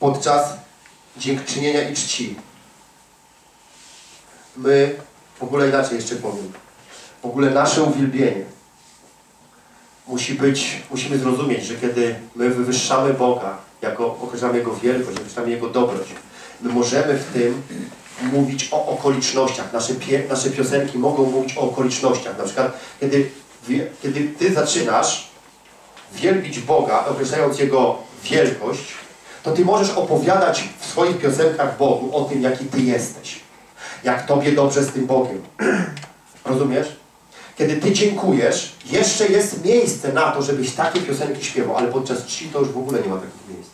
podczas dziękczynienia i czci. My, w ogóle inaczej jeszcze powiem, w ogóle nasze uwielbienie musi być, musimy zrozumieć, że kiedy my wywyższamy Boga, jako określamy Jego wielkość, określamy Jego dobroć, my możemy w tym mówić o okolicznościach. Nasze, pie, nasze piosenki mogą mówić o okolicznościach. Na przykład, kiedy, kiedy Ty zaczynasz wielbić Boga, określając Jego wielkość, to Ty możesz opowiadać w swoich piosenkach Bogu o tym, jaki Ty jesteś. Jak Tobie dobrze z tym Bogiem. Rozumiesz? Kiedy Ty dziękujesz, jeszcze jest miejsce na to, żebyś takie piosenki śpiewał, ale podczas czci to już w ogóle nie ma takich miejsc.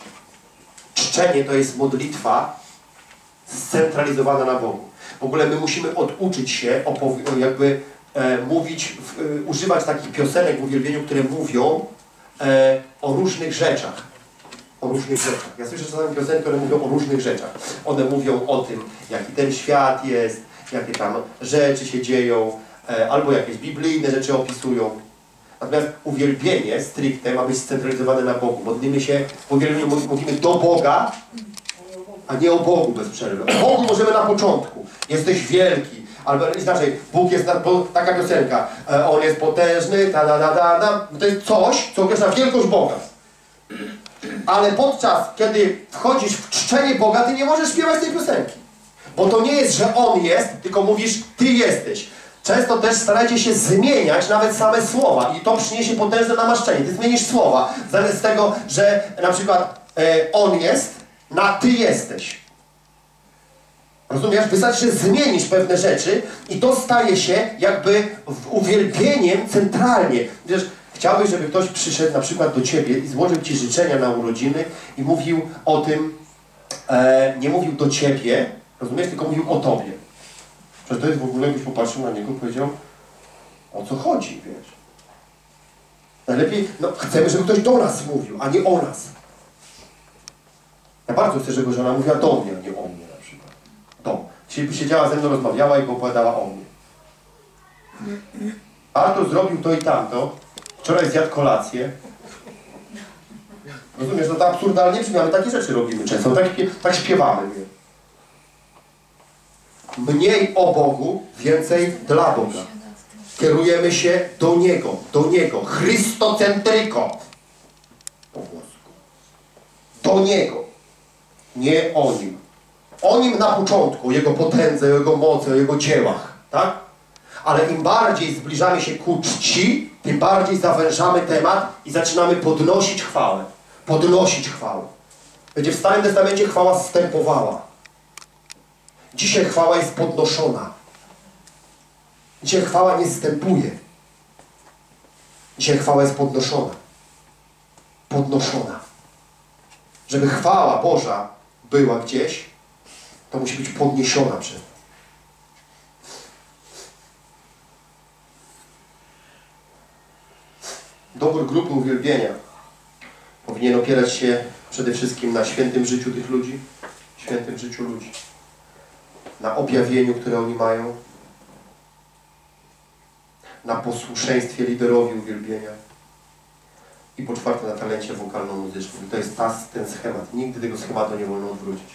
Czczenie to jest modlitwa scentralizowana na Bogu. W ogóle my musimy oduczyć się, jakby e, mówić, w, e, używać takich piosenek w uwielbieniu, które mówią e, o różnych rzeczach. O różnych rzeczach. Ja słyszę czasami piosenki, które mówią o różnych rzeczach. One mówią o tym, jaki ten świat jest, jakie tam rzeczy się dzieją, e, albo jakieś biblijne rzeczy opisują. Natomiast uwielbienie stricte ma być scentralizowane na Bogu. Modlimy się, w uwielbieniu mówimy do Boga, a nie o Bogu bez przerwy. O Bogu możemy na początku. Jesteś wielki. Albo inaczej, Bóg jest, bo, taka piosenka, e, On jest potężny, ta da da da da. To jest coś, co określa wielkość Boga. Ale podczas, kiedy wchodzisz w czczenie Boga, ty nie możesz śpiewać tej piosenki. Bo to nie jest, że On jest, tylko mówisz, Ty jesteś. Często też starajcie się zmieniać nawet same słowa i to przyniesie potężne namaszczenie. Ty zmienisz słowa, zamiast tego, że na przykład e, On jest, na Ty jesteś. Rozumiesz? Wystarczy zmienić pewne rzeczy i to staje się jakby uwielbieniem centralnie. Wiesz, chciałbyś, żeby ktoś przyszedł na przykład do Ciebie i złożył Ci życzenia na urodziny i mówił o tym, e, nie mówił do Ciebie, rozumiesz, tylko mówił o Tobie. Przecież to jest w ogóle, jakbyś popatrzył na niego i powiedział, o co chodzi, wiesz. Najlepiej, no chcemy, żeby ktoś do nas mówił, a nie o nas. Ja bardzo chcę, żeby żona mówiła do mnie, a nie o mnie na przykład. Do. Dzisiaj by siedziała ze mną, rozmawiała i opowiadała o mnie. Artur zrobił to i tamto. Wczoraj zjadł kolację. Rozumiesz, no to absurdalnie brzmi, ale takie rzeczy robimy często. Tak, tak śpiewamy. Nie? Mniej o Bogu, więcej dla Boga. Kierujemy się do Niego, do Niego. Chrystocentryko. Po włosku. Do Niego. Nie o Nim. O Nim na początku, o Jego potędze, o Jego mocy, o Jego dziełach. Tak? Ale im bardziej zbliżamy się ku czci, tym bardziej zawężamy temat i zaczynamy podnosić chwałę. Podnosić chwałę. Będzie w Starym Testamencie chwała zstępowała. Dzisiaj chwała jest podnoszona. Dzisiaj chwała nie zstępuje. Dzisiaj chwała jest podnoszona. Podnoszona. Żeby chwała Boża była gdzieś, to musi być podniesiona przez Dobór grupy uwielbienia powinien opierać się przede wszystkim na świętym życiu tych ludzi, świętym życiu ludzi, na objawieniu, które oni mają, na posłuszeństwie liderowi uwielbienia i po czwarte na talencie wokalno-muzycznym. To jest ta, ten schemat. Nigdy tego schematu nie wolno odwrócić.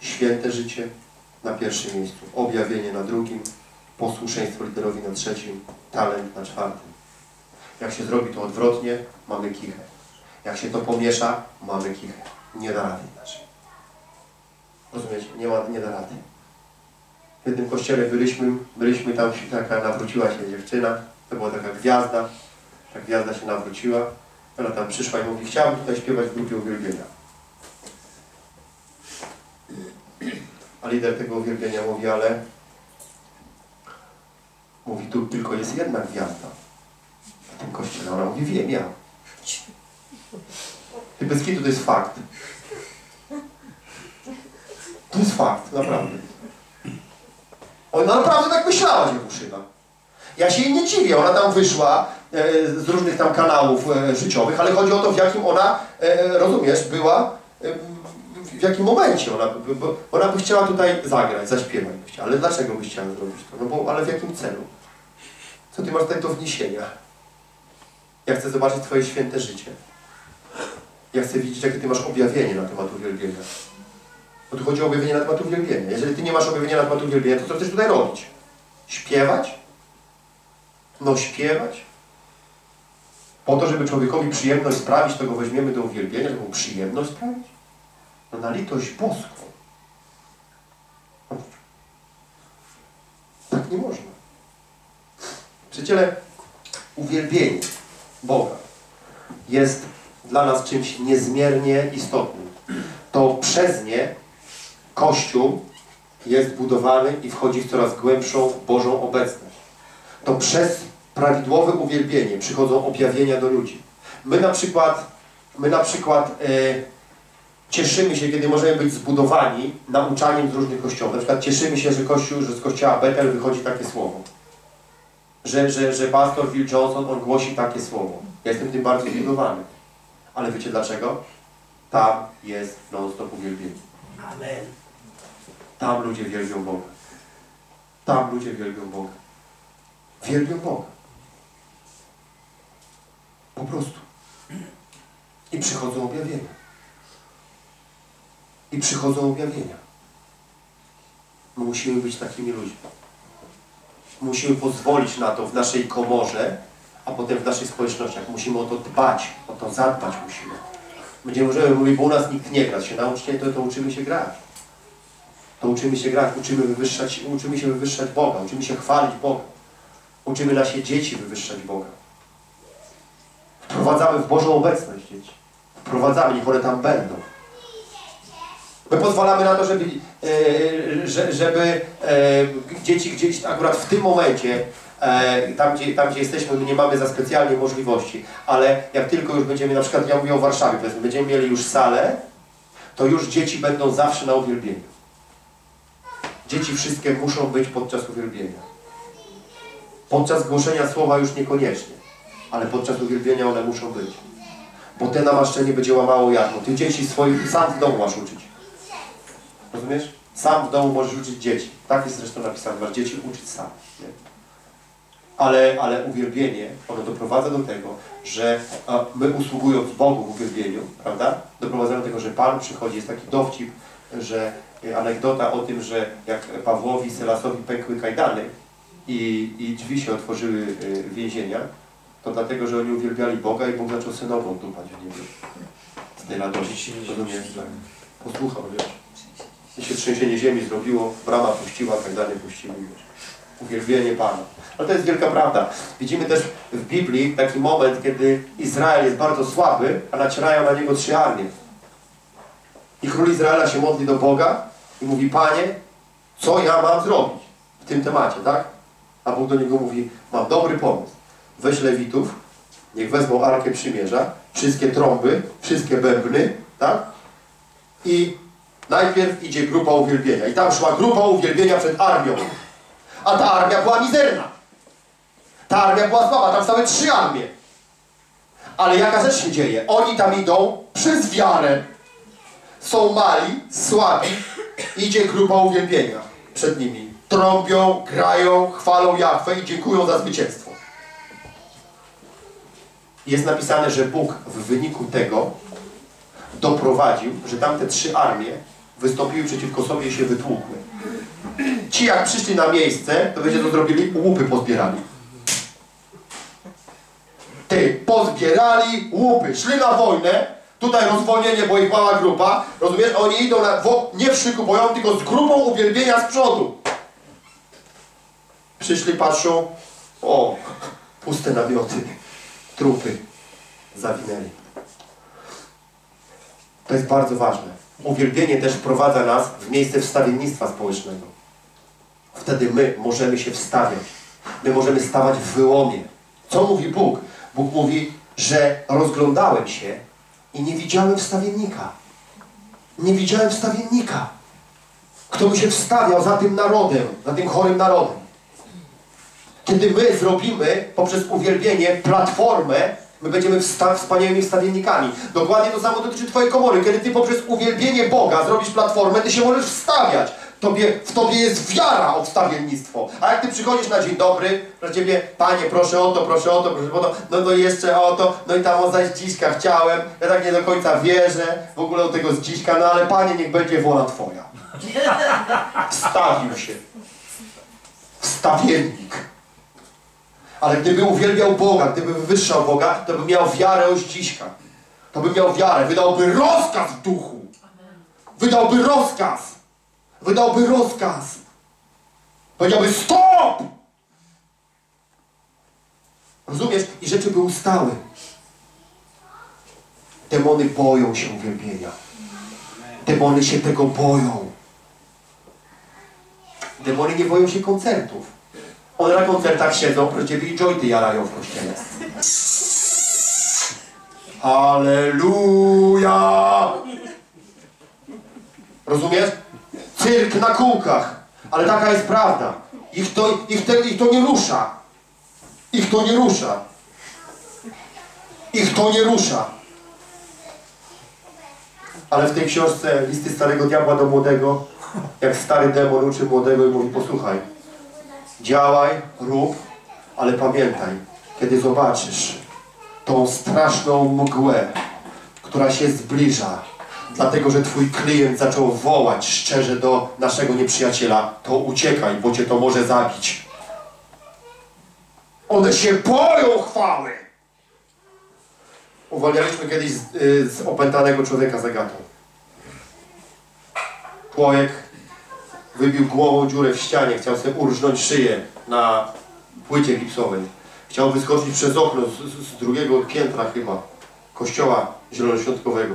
Święte życie na pierwszym miejscu, objawienie na drugim, posłuszeństwo liderowi na trzecim, talent na czwartym. Jak się zrobi to odwrotnie, mamy kichę. Jak się to pomiesza, mamy kichę. Nie da rady inaczej. Rozumiecie? Nie, ma, nie da rady. W jednym kościele byliśmy, byliśmy tam, taka nawróciła się dziewczyna, to była taka gwiazda, ta gwiazda się nawróciła, ona tam przyszła i mówi, chciałabym tutaj śpiewać w grupie uwielbienia. A lider tego uwielbienia mówi, ale mówi, tu tylko jest jedna gwiazda kościele. Ona mówi, wiem, ja. Kitu to jest fakt. To jest fakt, naprawdę. Ona naprawdę tak myślała, dziewczyna. Ja się jej nie dziwię, ona tam wyszła e, z różnych tam kanałów e, życiowych, ale chodzi o to, w jakim ona, e, rozumiesz, była, e, w jakim momencie ona, bo ona by chciała tutaj zagrać, zaśpiewać, chciała. ale dlaczego by chciała zrobić to? No bo, ale w jakim celu? Co ty masz tutaj do wniesienia? Ja chcę zobaczyć Twoje święte życie. Ja chcę widzieć, jakie Ty masz objawienie na temat uwielbienia. Bo tu chodzi o objawienie na temat uwielbienia. Jeżeli Ty nie masz objawienia na temat uwielbienia, to co chcesz tutaj robić? Śpiewać? No śpiewać? Po to, żeby człowiekowi przyjemność sprawić, to go weźmiemy do uwielbienia, żeby mu przyjemność sprawić? No na litość boską. Tak nie można. Przyjaciele, uwielbienie Boga jest dla nas czymś niezmiernie istotnym. To przez nie Kościół jest budowany i wchodzi w coraz głębszą Bożą obecność. To przez prawidłowe uwielbienie przychodzą objawienia do ludzi. My na przykład, my na przykład e, cieszymy się, kiedy możemy być zbudowani nauczaniem z różnych kościołów. Na przykład cieszymy się, że, kościół, że z kościoła Betel wychodzi takie słowo. Że, że, że pastor Phil Johnson, on głosi takie słowo. Ja jestem tym bardzo zbudowany. Ale wiecie dlaczego? Tam jest non-stop uwielbienie. Amen. Tam ludzie wielbią Boga. Tam ludzie wielbią Boga. Wielbią Boga. Po prostu. I przychodzą objawienia. I przychodzą objawienia. My musimy być takimi ludźmi. Musimy pozwolić na to w naszej komorze, a potem w naszych społecznościach. Musimy o to dbać, o to zadbać musimy. Będziemy możemy mówić, bo u nas nikt nie gra. Się nauczycie, to, to uczymy się grać. To uczymy się grać, uczymy, wywyższać, uczymy się wywyższać Boga, uczymy się chwalić Boga. Uczymy nasze dzieci wywyższać Boga. Wprowadzamy w Bożą obecność dzieci. Wprowadzamy, niech one tam będą. My pozwalamy na to, żeby, e, że, żeby e, dzieci gdzieś akurat w tym momencie, e, tam, gdzie, tam gdzie jesteśmy, my nie mamy za specjalnie możliwości, ale jak tylko już będziemy, na przykład ja mówię o Warszawie, powiedzmy, będziemy mieli już salę, to już dzieci będą zawsze na uwielbieniu. Dzieci wszystkie muszą być podczas uwielbienia. Podczas głoszenia słowa już niekoniecznie, ale podczas uwielbienia one muszą być. Bo te namaszczenie będzie łamało jarzmo. Ty dzieci swoich sam w domu masz uczyć. Rozumiesz? Sam w domu możesz uczyć dzieci. Tak jest zresztą napisane, masz dzieci uczyć sam. Nie? Ale, ale uwielbienie, ono doprowadza do tego, że a, my usługując Bogu w uwielbieniu, prawda? Doprowadza do tego, że Pan przychodzi, jest taki dowcip, że e, anegdota o tym, że jak Pawłowi, Selasowi pękły kajdany i, i drzwi się otworzyły e, więzienia, to dlatego, że oni uwielbiali Boga i Bóg zaczął synową dupać w niebie. Z tej radości. Rozumiesz? Tak. Posłuchał, wiesz. Się trzęsienie ziemi zrobiło, brama puściła, tak dalej puściły. Uwielbienie Pana. Ale to jest wielka prawda. Widzimy też w Biblii taki moment, kiedy Izrael jest bardzo słaby, a nacierają na niego trzy armie. I król Izraela się modli do Boga i mówi, Panie, co ja mam zrobić w tym temacie, tak? A Bóg do niego mówi, mam dobry pomysł. Weź Lewitów, niech wezmą Arkę Przymierza, wszystkie trąby, wszystkie bębny, tak? I najpierw idzie grupa uwielbienia. I tam szła grupa uwielbienia przed armią. A ta armia była mizerna. Ta armia była słaba, tam stały trzy armie. Ale jaka rzecz się dzieje? Oni tam idą przez wiarę. Są mali, słabi. Idzie grupa uwielbienia przed nimi. Trąbią, grają, chwalą Jachwę i dziękują za zwycięstwo. Jest napisane, że Bóg w wyniku tego doprowadził, że tamte trzy armie wystąpiły przeciwko sobie i się wytłukły. Ci jak przyszli na miejsce, to wiecie co zrobili? Łupy pozbierali. Ty, pozbierali łupy, szli na wojnę, tutaj rozwolnienie, bo ich mała grupa, rozumiesz? Oni idą na, nie w szyku boją, tylko z grupą uwielbienia z przodu. Przyszli, patrzą, o, puste namioty, trupy zawinęli. To jest bardzo ważne. Uwielbienie też wprowadza nas w miejsce wstawiennictwa społecznego. Wtedy my możemy się wstawiać. My możemy stawać w wyłomie. Co mówi Bóg? Bóg mówi, że rozglądałem się i nie widziałem wstawiennika. Nie widziałem wstawiennika. Kto by się wstawiał za tym narodem, za tym chorym narodem. Kiedy my zrobimy poprzez uwielbienie platformę, my będziemy wsta wspaniałymi wstawiennikami. Dokładnie to samo dotyczy Twojej komory. Kiedy Ty poprzez uwielbienie Boga zrobisz platformę, Ty się możesz wstawiać. Tobie, w tobie jest wiara o wstawiennictwo. A jak ty przychodzisz na dzień dobry, dla ciebie, panie, proszę o to, proszę o to, proszę o to, no to jeszcze o to, no i tam o zaś dziśka chciałem, ja tak nie do końca wierzę w ogóle do tego z dziśka, no ale panie, niech będzie wola twoja. Wstawił się. Wstawiennik. Ale gdyby uwielbiał Boga, gdyby wywyższał Boga, to by miał wiarę o dziśka. To by miał wiarę, wydałby rozkaz w duchu. Wydałby rozkaz. Wydałby rozkaz. Powiedziałby stop! Rozumiesz? I rzeczy by ustały. Demony boją się uwielbienia. Demony się tego boją. Demony nie boją się koncertów. One na koncertach siedzą, prościej i jointy jarają w kościele. Halleluja! Rozumiesz? Cyrk na kółkach. Ale taka jest prawda. Ich to, ich, te, ich to nie rusza. Ich to nie rusza. Ich to nie rusza. Ale w tej książce Listy Starego Diabła do Młodego, jak stary demon uczy młodego i mówi, posłuchaj, działaj, rób, ale pamiętaj, kiedy zobaczysz tą straszną mgłę, która się zbliża, dlatego że twój klient zaczął wołać szczerze do naszego nieprzyjaciela, to uciekaj, bo cię to może zabić. One się boją chwały! Uwalnialiśmy kiedyś z, y, z opętanego człowieka zagatą. Człowiek wybił głową dziurę w ścianie, chciał sobie urżnąć szyję na płycie gipsowej. Chciał wyskoczyć przez okno z, z, drugiego piętra chyba kościoła zielonoświątkowego.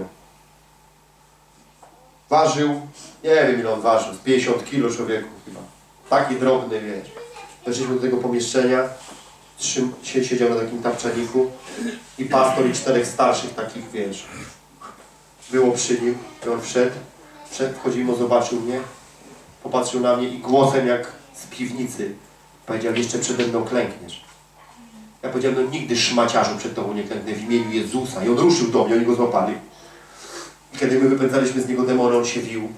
Ważył, nie wiem ile on ważył, z 50 kilo człowieku chyba. Taki drobny, wiesz. Weszliśmy do tego pomieszczenia, trzym, sie- siedział na takim tapczaniku i pastor i czterech starszych takich, wiesz, było przy nim i on wszedł, wszedł, wchodził, mimo zobaczył mnie, popatrzył na mnie i głosem jak z piwnicy powiedział, jeszcze przede mną klękniesz. Ja powiedziałem, no nigdy szmaciarzu przed tobą nie klęknę w imieniu Jezusa. I on ruszył do mnie, oni go złapali. I kiedy my wypędzaliśmy z niego demony, on się wił.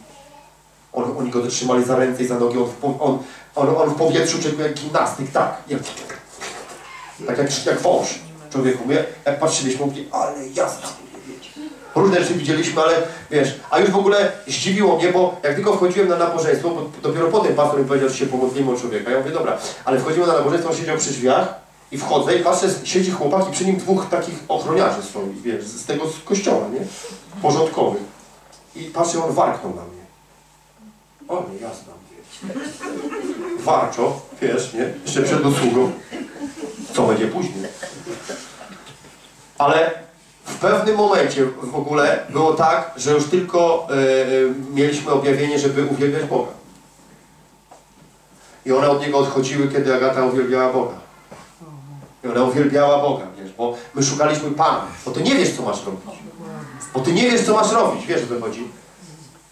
On, oni go zatrzymali za ręce i za nogi. On on, on, on w powietrzu czuł jak gimnastyk, tak. Jak, tak jak, jak wąż człowieku. My, jak patrzyliśmy, mówili, ale jasna. Różne rzeczy widzieliśmy, ale wiesz, a już w ogóle zdziwiło mnie, bo jak tylko wchodziłem na nabożeństwo, bo dopiero potem pastor mi powiedział, że się pomodlimy o człowieka. Ja mówię, dobra, ale wchodzimy na nabożeństwo, on siedział przy drzwiach i wchodzę i patrzę, siedzi chłopak i przy nim dwóch takich ochroniarzy stoi, wiesz, z tego kościoła, nie? Porządkowych. I patrzę, on warknął na mnie. O nie, jasna. Warczo, wiesz, nie? Jeszcze przed dosługą. Co będzie później? Ale w pewnym momencie w ogóle było tak, że już tylko e, e, mieliśmy objawienie, żeby uwielbiać Boga. I one od Niego odchodziły, kiedy Agata uwielbiała Boga. I ona uwielbiała Boga, wiesz, bo my szukaliśmy Pana, bo Ty nie wiesz, co masz robić. Bo Ty nie wiesz, co masz robić, wiesz, o co chodzi.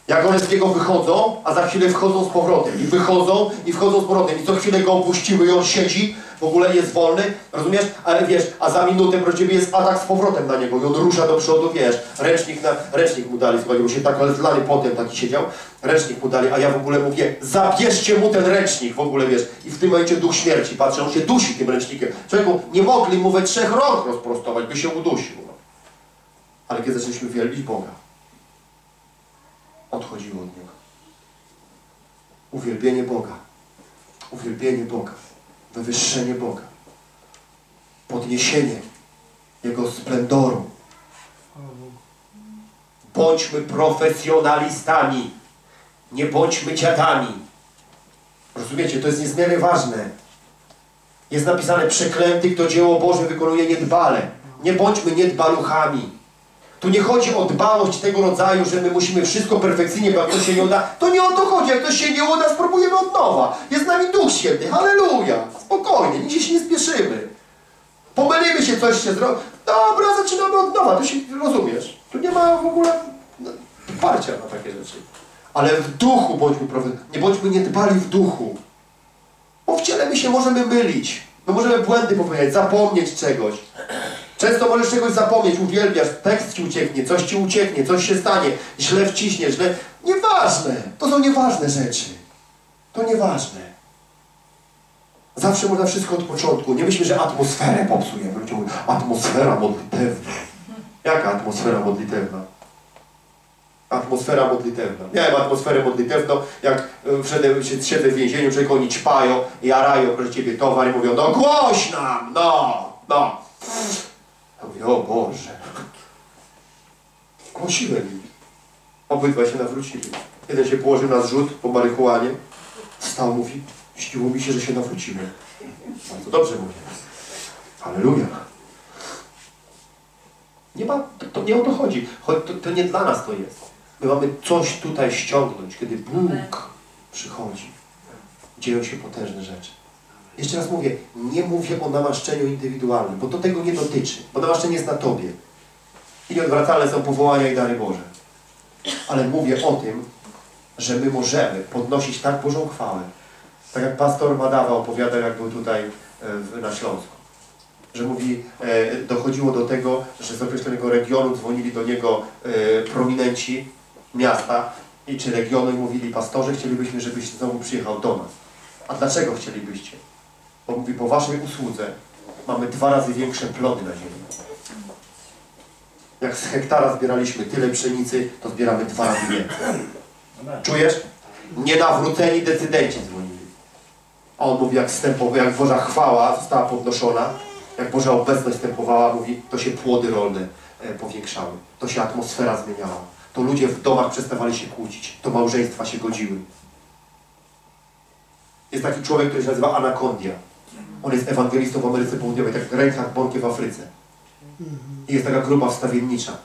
Jak one z niego wychodzą, a za chwilę wchodzą z powrotem. I wychodzą, i wchodzą z powrotem. I co chwilę go opuściły i on siedzi, w ogóle jest wolny, rozumiesz? Ale wiesz, a za minutę pro ciebie jest atak z powrotem na niego i on rusza do przodu, wiesz. Ręcznik, na, ręcznik mu dali, słuchaj, bo się tak zlany potem taki siedział. Ręcznik mu dali, a ja w ogóle mówię, zabierzcie mu ten ręcznik w ogóle, wiesz. I w tym momencie duch śmierci, patrzę, on się dusi tym ręcznikiem. Człowieku, nie mogli mu we trzech rąk rozprostować, by się udusił. Ale kiedy zaczęliśmy wielbić Boga, odchodziło od Niego. Uwielbienie Boga. Uwielbienie Boga. Wywyższenie Boga. Podniesienie Jego splendoru. Bądźmy profesjonalistami. Nie bądźmy dziadami. Rozumiecie? To jest niezmiernie ważne. Jest napisane, przeklęty, kto dzieło Boże wykonuje niedbale. Nie bądźmy niedbaluchami. Tu nie chodzi o dbałość tego rodzaju, że my musimy wszystko perfekcyjnie, bo jak to się nie uda, to nie o to chodzi. Jak to się nie uda, spróbujemy od nowa. Jest z nami Duch Święty. Halleluja. Spokojnie, nigdzie się nie spieszymy. Pomylimy się, coś się zrobi. Dobra, zaczynamy od nowa. To się rozumiesz. Tu nie ma w ogóle no, parcia na takie rzeczy. Ale w duchu bądźmy. Nie bądźmy niedbali w duchu. Bo w ciele my się możemy mylić. My możemy błędy popełniać, zapomnieć czegoś. Często możesz czegoś zapomnieć, uwielbiasz, tekst ci ucieknie, coś ci ucieknie, coś się stanie, źle wciśniesz, źle... Nieważne, to są nieważne rzeczy. To nieważne. Zawsze można wszystko od początku. Nie myślmy, że atmosferę popsujemy. Ludzie atmosfera modlitewna. Jaka atmosfera modlitewna? Atmosfera modlitewna. Miałem atmosferę modlitewną, jak e, wszedłem, się- siedzę w więzieniu, człowiek oni ćpają, jarają, proszę Ciebie, towar i mówią, no głoś nam, no, no. Ja mówię, o Boże. Głosiłem im. Obydwaj się nawrócili. Jeden się położył na zrzut po marihuanie. Wstał, mówi, śniło mi się, że się nawróciłem. Bardzo dobrze mówię. Halleluja. Nie ma, to, to nie o to chodzi. Cho- To, to nie dla nas to jest. My mamy coś tutaj ściągnąć, kiedy Bóg przychodzi. Dzieją się potężne rzeczy. Jeszcze raz mówię, nie mówię o namaszczeniu indywidualnym, bo to tego nie dotyczy, bo namaszczenie jest na Tobie. I nieodwracalne są powołania i dary Boże. Ale mówię o tym, że my możemy podnosić tak Bożą chwałę. Tak jak pastor Madawa opowiadał, jak był tutaj e, na Śląsku. Że mówi, e, dochodziło do tego, że z określonego regionu dzwonili do niego e, prominenci miasta i czy regionu i mówili, pastorze, chcielibyśmy, żebyś znowu przyjechał do nas. A dlaczego chcielibyście? Bo mówi, po waszej usłudze mamy dwa razy większe plody na ziemi. Jak z hektara zbieraliśmy tyle pszenicy, to zbieramy dwa razy więcej. Czujesz? Nienawróceni decydenci dzwonili. A on mówi, jak, wstępowa, jak Boża chwała została podnoszona, jak Boża obecność wstępowała, mówi, to się płody rolne e, powiększały. To się atmosfera zmieniała. To ludzie w domach przestawali się kłócić. To małżeństwa się godziły. Jest taki człowiek, który się nazywa Anakondia. On jest ewangelistą w Ameryce Południowej, tak jak Reinhard Bonke w Afryce. I jest taka grupa wstawiennicza.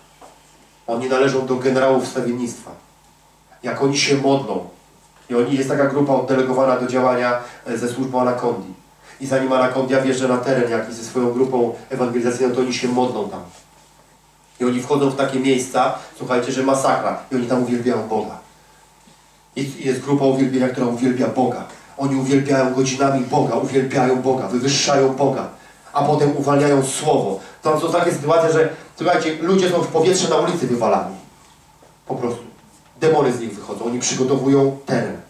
Oni należą do generałów wstawiennictwa. Jak oni się modlą, i oni, jest taka grupa oddelegowana do działania e, ze służbą Anakondi. I zanim Anakondia wjeżdża na teren jakiś ze swoją grupą ewangelizacyjną, to oni się modlą tam. I oni wchodzą w takie miejsca, słuchajcie, że masakra. I oni tam uwielbiają Boga. I i jest grupa uwielbienia, która uwielbia Boga. Oni uwielbiają godzinami Boga, uwielbiają Boga, wywyższają Boga, a potem uwalniają Słowo. Tam są takie sytuacje, że słuchajcie, ludzie są w powietrze na ulicy wywalani. Po prostu. Demony z nich wychodzą, oni przygotowują teren.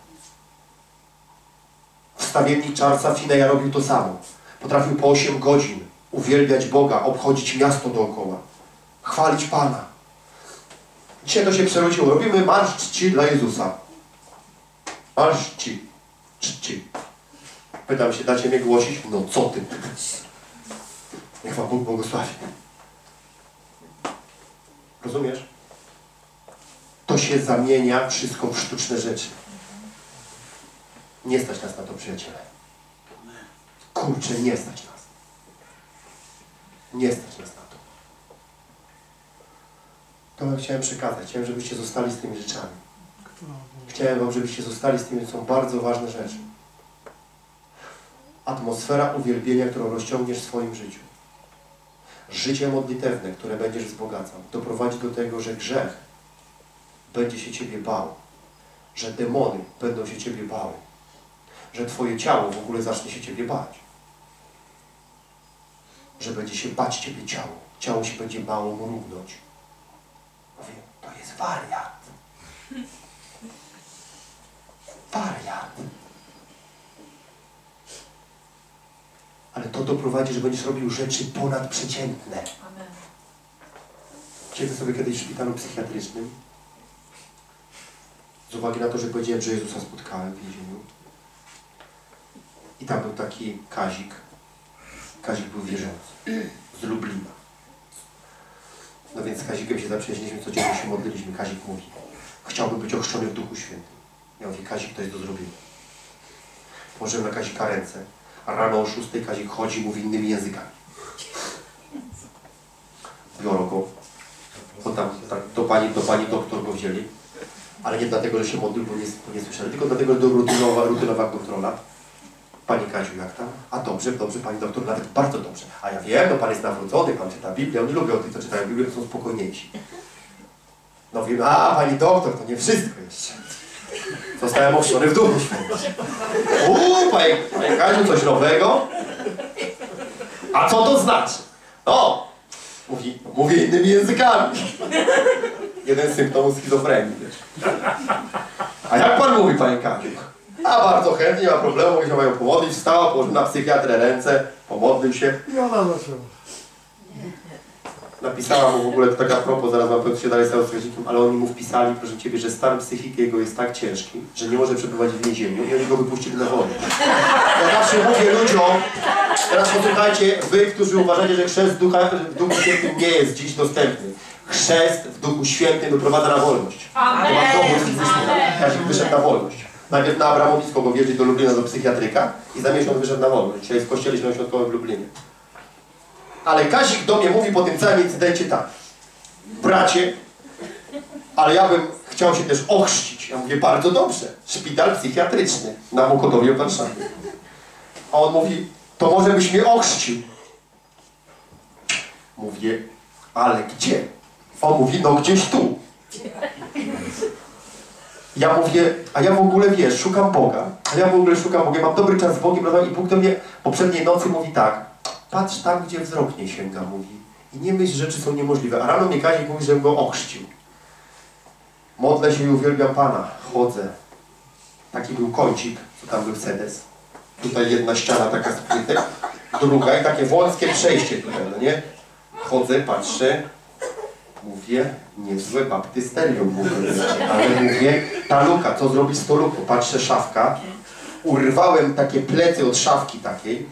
Wstawiennik Charlesa Fineya robił to samo. Potrafił po 8 godzin uwielbiać Boga, obchodzić miasto dookoła, chwalić Pana. Dzisiaj to się przerodziło. Robimy marsz czci dla Jezusa. Marsz czci. Czci. Pytam się, dacie mnie głosić? No co ty? Niech Wam Bóg błogosławi. Rozumiesz? To się zamienia wszystko w sztuczne rzeczy. Nie stać nas na to, przyjaciele. Kurczę, nie stać nas. Nie stać nas na to. To chciałem przekazać. Chciałem, żebyście zostali z tymi rzeczami. Chciałem wam, żebyście zostali z tymi, to są bardzo ważne rzeczy. Atmosfera uwielbienia, którą rozciągniesz w swoim życiu. Życie modlitewne, które będziesz wzbogacał, doprowadzi do tego, że grzech będzie się Ciebie bał, że demony będą się Ciebie bały, że Twoje ciało w ogóle zacznie się Ciebie bać, że będzie się bać Ciebie ciało, ciało się będzie bało mrugnąć. Mówię, to jest wariat. Wariat. Ale to doprowadzi, że będziesz robił rzeczy ponadprzeciętne. Amen. Siedzę sobie kiedyś w szpitalu psychiatrycznym. Z uwagi na to, że powiedziałem, że Jezusa spotkałem w więzieniu. I tam był taki Kazik. Kazik był wierzący. Z Lublina. No więc z Kazikiem się zaprzyjaźniliśmy, codziennie się modliliśmy. Kazik mówi, chciałbym być ochrzczony w Duchu Świętym. Ja mówię, Kazik, to jest do zrobienia. Położyłem na Kazika ręce, a rano o szóstej Kazik chodzi, mówi innymi językami. Biorą go, bo tam tak, do, pani, do pani doktor go wzięli, ale nie dlatego, że się modlił, bo nie, bo nie słyszeli, tylko dlatego, że to rutynowa, rutynowa kontrola. Pani Kaziu, jak tam? A dobrze, dobrze, pani doktor, nawet bardzo dobrze. A ja wiem, no pan jest nawrócony, pan czyta Biblię, oni lubią tych, co czytają Biblię, to są spokojniejsi. No wiem, a pani doktor, to nie wszystko jeszcze. Zostałem ochrzczony w duchu świętym. Uuu, panie, panie Kaziu, coś nowego? A co to znaczy? O, mówi, mówię innymi językami. Jeden z symptomów schizofrenii, wiesz. A jak pan mówi, panie Kaziu? A bardzo chętnie, nie ma problemu, mogę się mają pomodlić. Wstała, położyła na psychiatrę ręce, pomodlił się. I ona zaczęła. Napisała mu w ogóle, to taka propos, zaraz co się dalej stało z Kazikiem, ale oni mu wpisali, proszę Ciebie, że stan psychiki jego jest tak ciężki, że nie może przebywać w więzieniu i oni go wypuścili na wolę. Ja zawsze mówię ludziom, teraz posłuchajcie, wy, którzy uważacie, że chrzest w, ducha, w Duchu Świętym nie jest dziś dostępny. Chrzest w Duchu Świętym wyprowadza na wolność. To ma dowód fizyczny. Kazik wyszedł na wolność. Najpierw na Abramowisko go wjeździć do Lublina do psychiatryka i za miesiąc wyszedł na wolność. Dzisiaj jest w kościele świątkowym w Lublinie. Ale Kazik do mnie mówi po tym całym incydencie tak. Bracie, ale ja bym chciał się też ochrzcić. Ja mówię, bardzo dobrze. Szpital psychiatryczny na Mokotowie w Warszawie. A on mówi, to może byś mnie ochrzcił. Mówię, ale gdzie? On mówi, no gdzieś tu. Ja mówię, a ja w ogóle wiesz, szukam Boga. A ja w ogóle szukam Boga, mam dobry czas z Bogiem, prawda? I Bóg do mnie poprzedniej nocy mówi tak. Patrz tam, gdzie wzrok nie sięga, mówi. I nie myśl, rzeczy są niemożliwe. A rano mnie Kazik mówi, żebym go ochrzcił. Modlę się i uwielbiam Pana. Chodzę. Taki był kącik, co tam był sedes. Tutaj jedna ściana taka z płytek, druga i takie wąskie przejście tutaj, no nie? Chodzę, patrzę, mówię, niezłe baptysterium w ogóle. Ale mówię, ta luka, co zrobić z tą luką? Patrzę, szafka. Urwałem takie plecy od szafki takiej.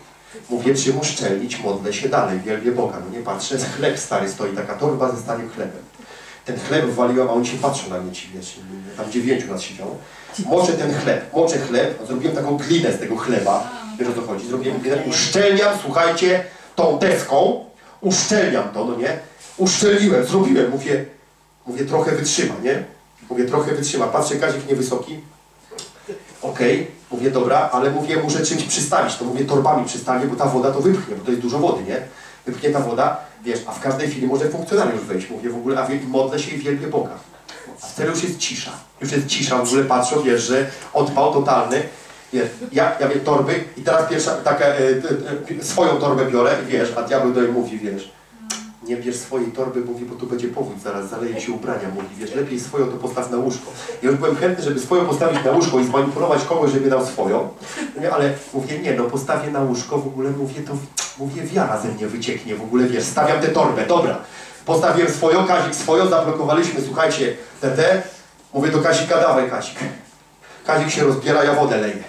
Mówię, czym uszczelnić, modlę się dalej, wielbię Boga. No nie patrzę, chleb stary stoi, taka torba ze starym chlebem. Ten chleb waliłem, a oni się patrzą na mnie ci wiesz, tam dziewięciu nas siedziało. Moczę ten chleb, moczę chleb, zrobiłem taką glinę z tego chleba, wiesz o co chodzi, zrobiłem glinę, uszczelniam, słuchajcie, tą deską, uszczelniam to, no nie? Uszczelniłem, zrobiłem, mówię, mówię, trochę wytrzyma, nie? Mówię, trochę wytrzyma, patrzę, Kazik niewysoki, okej, mówię, dobra, ale mówię, muszę czymś przystawić, to mówię, torbami przystawię, bo ta woda to wypchnie, bo to jest dużo wody, nie? Wypchnie ta woda, wiesz, a w każdej chwili może funkcjonariusz wejść, mówię w ogóle, a modlę się i wielbię Boga. A wtedy już jest cisza, już jest cisza, w ogóle patrzą, wiesz, że odpał totalny, wiesz, ja, ja wiem, torby i teraz pierwsza, taka, e, e, e, swoją torbę biorę, wiesz, a diabeł do niej mówi, wiesz, nie bierz swojej torby, mówi, bo tu będzie powódź, zaraz zaleje się ubrania, mówi, wiesz, lepiej swoją to postaw na łóżko. Ja już byłem chętny, żeby swoją postawić na łóżko i zmanipulować kogoś, żeby dał swoją, ale mówię, nie, no postawię na łóżko, w ogóle mówię, to, mówię, wiara ze mnie wycieknie, w ogóle, wiesz, stawiam tę torbę, dobra. Postawiłem swoją, Kazik swoją, zablokowaliśmy, słuchajcie, TT, mówię do Kazika, dawaj Kazik. Kazik się rozbiera, ja wodę leję.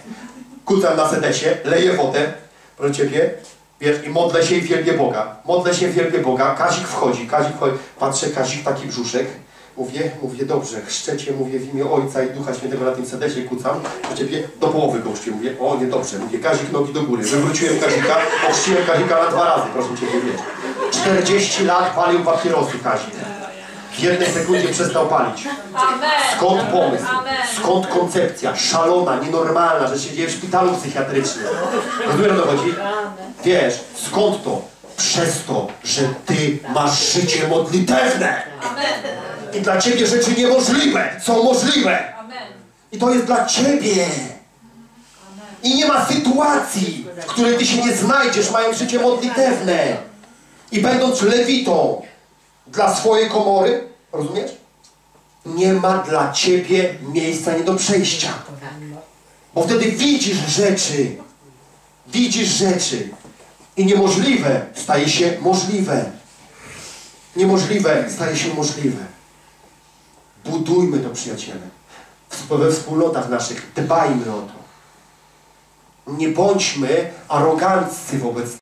Kucam na sedesie, leję wodę, proszę Ciebie, wiesz, i modlę się i wielbię Boga. Modlę się, wielbię Boga, Kazik wchodzi, Kazik wchodzi, patrzę, Kazik taki brzuszek, mówię, mówię, dobrze, chrzczecie, mówię w imię Ojca i Ducha Świętego na tym sedesie, kucam, Ciebie, do połowy goście, mówię, o, nie, dobrze, mówię, Kazik, nogi do góry, wywróciłem Kazika, ochrzciłem Kazika na dwa razy, proszę Ciebie, wiesz. 40 lat palił papierosy Kazik. W jednej sekundzie przestał palić. Skąd pomysł? Skąd koncepcja? Szalona, nienormalna, że się dzieje w szpitalu psychiatrycznym. Rozumiesz o co chodzi? Wiesz, skąd to? Przez to, że ty masz życie modlitewne. I dla ciebie rzeczy niemożliwe są możliwe. I to jest dla ciebie. I nie ma sytuacji, w której ty się nie znajdziesz, mając życie modlitewne. I będąc lewitą dla swojej komory, rozumiesz? Nie ma dla ciebie miejsca nie do przejścia. Bo wtedy widzisz rzeczy. Widzisz rzeczy. I niemożliwe staje się możliwe. Niemożliwe staje się możliwe. Budujmy to, przyjaciele. We wspólnotach naszych dbajmy o to. Nie bądźmy aroganccy wobec